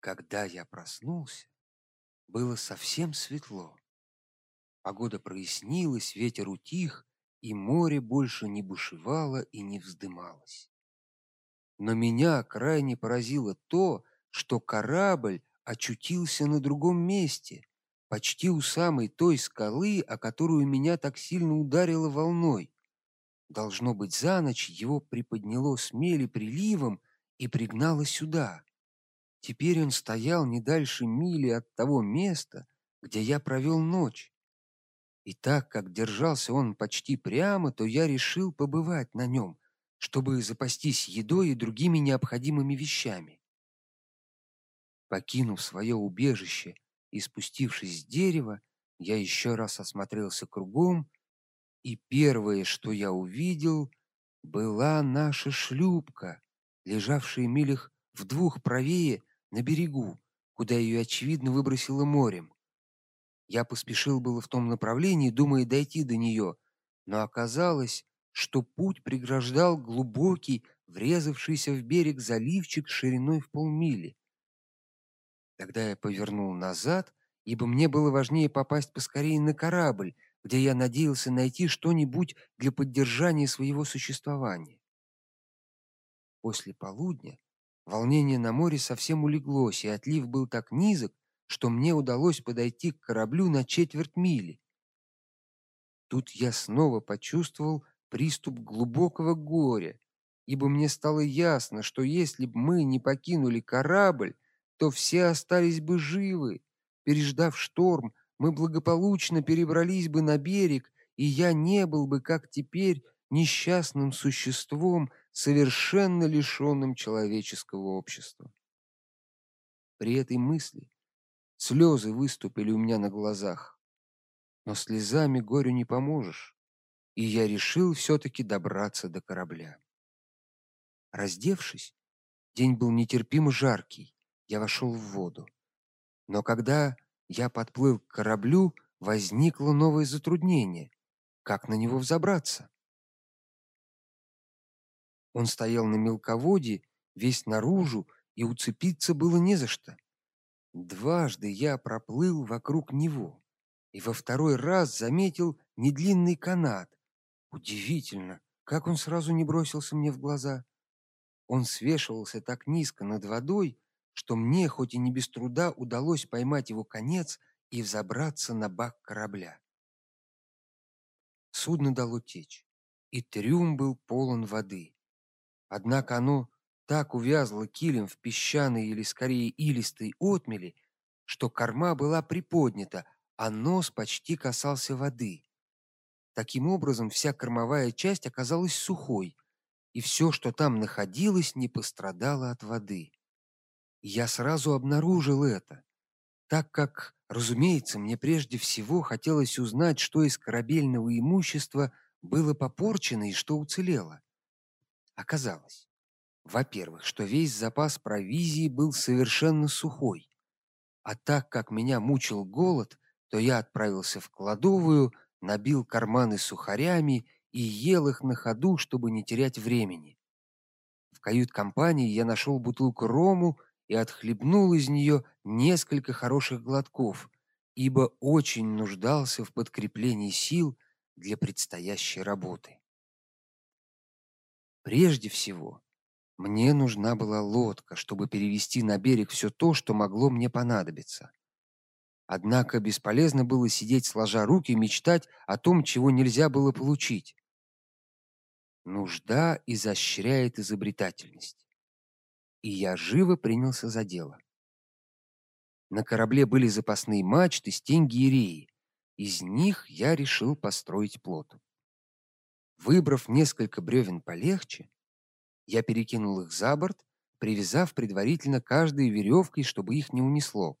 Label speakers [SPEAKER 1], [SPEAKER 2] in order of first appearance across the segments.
[SPEAKER 1] Когда я проснулся, было совсем светло. Погода прояснилась, ветер утих, и море больше не бушевало и не вздымалось. Но меня крайне поразило то, что корабль очутился на другом месте, почти у самой той скалы, о которую меня так сильно ударило волной. Должно быть, за ночь его приподняло с мели приливом и пригнало сюда. Теперь он стоял не дальше мили от того места, где я провел ночь. И так как держался он почти прямо, то я решил побывать на нем, чтобы запастись едой и другими необходимыми вещами. Покинув свое убежище и спустившись с дерева, я еще раз осмотрелся кругом, и первое, что я увидел, была наша шлюпка, лежавшая милях в двух правее на берегу, куда ее очевидно выбросило морем. Я поспешил было в том направлении, думая дойти до нее, но оказалось, что путь преграждал глубокий, врезавшийся в берег заливчик шириной в полмили. Тогда я повернул назад, ибо мне было важнее попасть поскорее на корабль, где я надеялся найти что-нибудь для поддержания своего существования. После полудня Волнение на море совсем улеглось, и отлив был так низок, что мне удалось подойти к кораблю на четверть мили. Тут я снова почувствовал приступ глубокого горя, ибо мне стало ясно, что если бы мы не покинули корабль, то все остались бы живы. Переждав шторм, мы благополучно перебрались бы на берег, и я не был бы, как теперь, несчастным существом, совершенно лишенным человеческого общества. При этой мысли слезы выступили у меня на глазах. Но слезами горю не поможешь, и я решил все таки добраться до корабля. Раздевшись, день был нетерпимо жаркий. Я вошел в воду. Но когда я подплыл к кораблю, возникло новое затруднение: как на него взобраться? Он стоял на мелководье, весь наружу, и уцепиться было не за что. Дважды я проплыл вокруг него, и во второй раз заметил недлинный канат. Удивительно, как он сразу не бросился мне в глаза. Он свешивался так низко над водой, что мне, хоть и не без труда, удалось поймать его конец и взобраться на бак корабля. Судно дало течь, и трюм был полон воды. Однако оно так увязло килем в песчаной или скорее илистой отмели, что корма была приподнята, а нос почти касался воды. Таким образом, вся кормовая часть оказалась сухой, и все, что там находилось, не пострадало от воды. я сразу обнаружил это, так как, разумеется, мне прежде всего хотелось узнать, что из корабельного имущества было попорчено и что уцелело. Оказалось, во-первых, что весь запас провизии был совершенно сухой. А так как меня мучил голод, то я отправился в кладовую, набил карманы сухарями и ел их на ходу, чтобы не терять времени. В кают-компании я нашел бутылку рому и отхлебнул из нее несколько хороших глотков, ибо очень нуждался в подкреплении сил для предстоящей работы. Прежде всего, мне нужна была лодка, чтобы перевести на берег все то, что могло мне понадобиться. Однако бесполезно было сидеть сложа руки и мечтать о том, чего нельзя было получить. Нужда изощряет изобретательность. И я живо принялся за дело. На корабле были запасные мачты, стенги и реи. Из них я решил построить плот. Выбрав несколько бревен полегче, я перекинул их за борт, привязав предварительно каждой веревкой, чтобы их не унесло.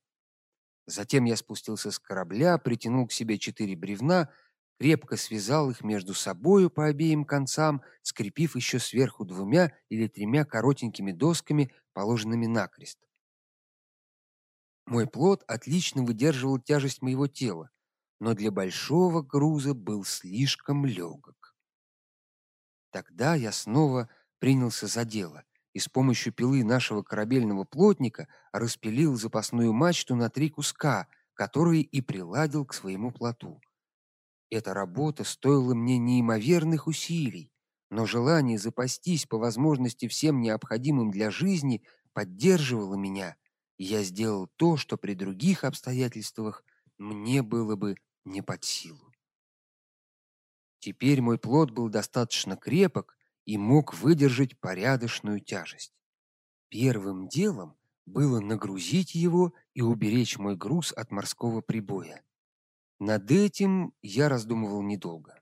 [SPEAKER 1] Затем я спустился с корабля, притянул к себе четыре бревна, крепко связал их между собою по обеим концам, скрепив еще сверху двумя или тремя коротенькими досками, положенными накрест. Мой плот отлично выдерживал тяжесть моего тела, но для большого груза был слишком легок. Тогда я снова принялся за дело, и с помощью пилы нашего корабельного плотника распилил запасную мачту на три куска, которые и приладил к своему плоту. Эта работа стоила мне неимоверных усилий, но желание запастись по возможности всем необходимым для жизни поддерживало меня, и я сделал то, что при других обстоятельствах мне было бы не под силу. Теперь мой плод был достаточно крепок и мог выдержать порядочную тяжесть. Первым делом было нагрузить его и уберечь мой груз от морского прибоя. Над этим я раздумывал недолго.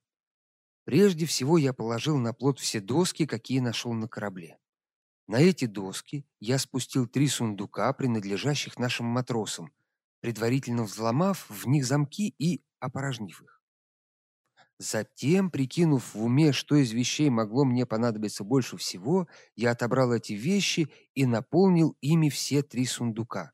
[SPEAKER 1] Прежде всего я положил на плот все доски, какие нашел на корабле. На эти доски я спустил три сундука, принадлежащих нашим матросам, предварительно взломав в них замки и опорожнив их. Затем, прикинув в уме, что из вещей могло мне понадобиться больше всего, я отобрал эти вещи и наполнил ими все три сундука.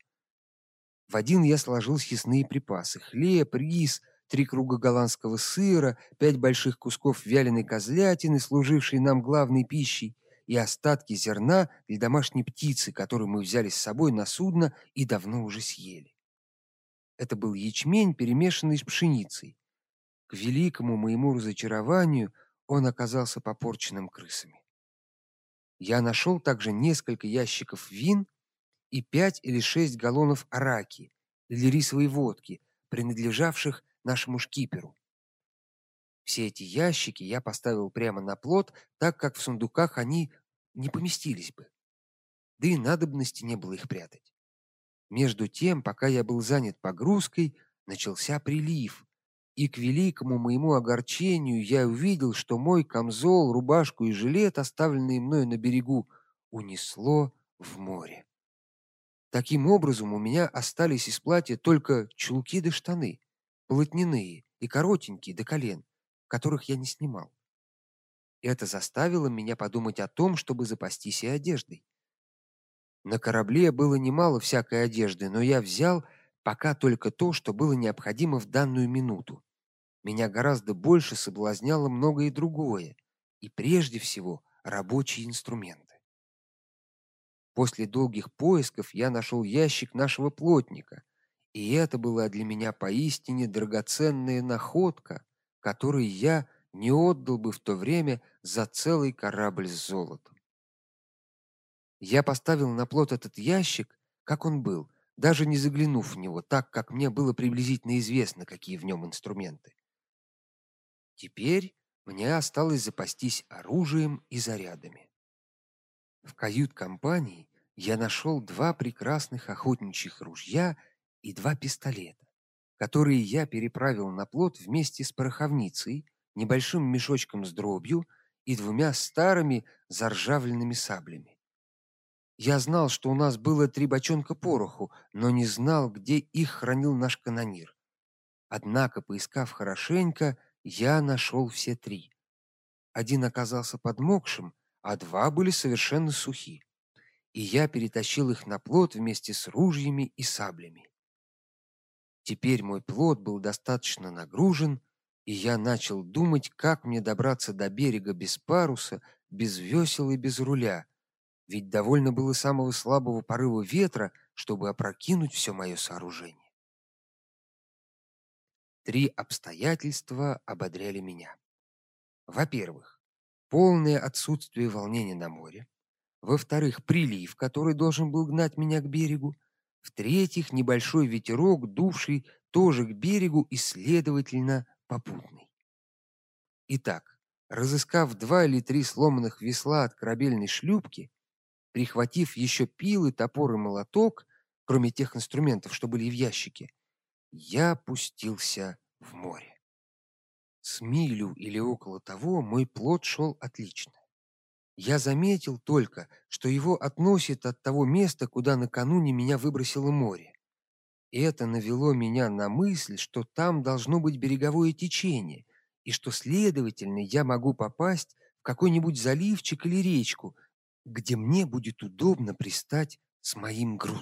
[SPEAKER 1] В один я сложил съестные припасы: хлеб, рис, три круга голландского сыра, пять больших кусков вяленой козлятины, служившей нам главной пищей, и остатки зерна для домашней птицы, которую мы взяли с собой на судно и давно уже съели. Это был ячмень, перемешанный с пшеницей. К великому моему разочарованию он оказался попорченным крысами. Я нашел также несколько ящиков вин и пять или шесть галлонов араки или рисовой водки, принадлежавших нашему шкиперу. Все эти ящики я поставил прямо на плот, так как в сундуках они не поместились бы. Да и надобности не было их прятать. Между тем, пока я был занят погрузкой, начался прилив, и к великому моему огорчению я увидел, что мой камзол, рубашку и жилет, оставленные мною на берегу, унесло в море. Таким образом, у меня остались из платья только чулки да штаны, полотняные и коротенькие до колен, которых я не снимал. Это заставило меня подумать о том, чтобы запастись и одеждой. На корабле было немало всякой одежды, но я взял пока только то, что было необходимо в данную минуту. Меня гораздо больше соблазняло многое другое, и прежде всего рабочие инструменты. После долгих поисков я нашел ящик нашего плотника, и это была для меня поистине драгоценная находка, которую я не отдал бы в то время за целый корабль с золотом. Я поставил на плот этот ящик, как он был, даже не заглянув в него, так как мне было приблизительно известно, какие в нем инструменты. Теперь мне осталось запастись оружием и зарядами. В кают-компании я нашел два прекрасных охотничьих ружья и два пистолета, которые я переправил на плот вместе с пороховницей, небольшим мешочком с дробью и двумя старыми заржавленными саблями. Я знал, что у нас было три бочонка пороху, но не знал, где их хранил наш канонир. Однако, поискав хорошенько, я нашел все три. Один оказался подмокшим, а два были совершенно сухи. И я перетащил их на плот вместе с ружьями и саблями. Теперь мой плот был достаточно нагружен, и я начал думать, как мне добраться до берега без паруса, без весел и без руля. Ведь довольно было самого слабого порыва ветра, чтобы опрокинуть все мое сооружение. Три обстоятельства ободряли меня. Во-первых, полное отсутствие волнения на море. Во-вторых, прилив, который должен был гнать меня к берегу. В-третьих, небольшой ветерок, дувший тоже к берегу и, следовательно, попутный. Итак, разыскав два или три сломанных весла от корабельной шлюпки, прихватив еще пилы, топор и молоток, кроме тех инструментов, что были в ящике, я опустился в море. С милю или около того мой плод шел отлично. Я заметил только, что его относит от того места, куда накануне меня выбросило море. И это навело меня на мысль, что там должно быть береговое течение, и что, следовательно, я могу попасть в какой-нибудь заливчик или речку, где мне будет удобно пристать с моим грузом.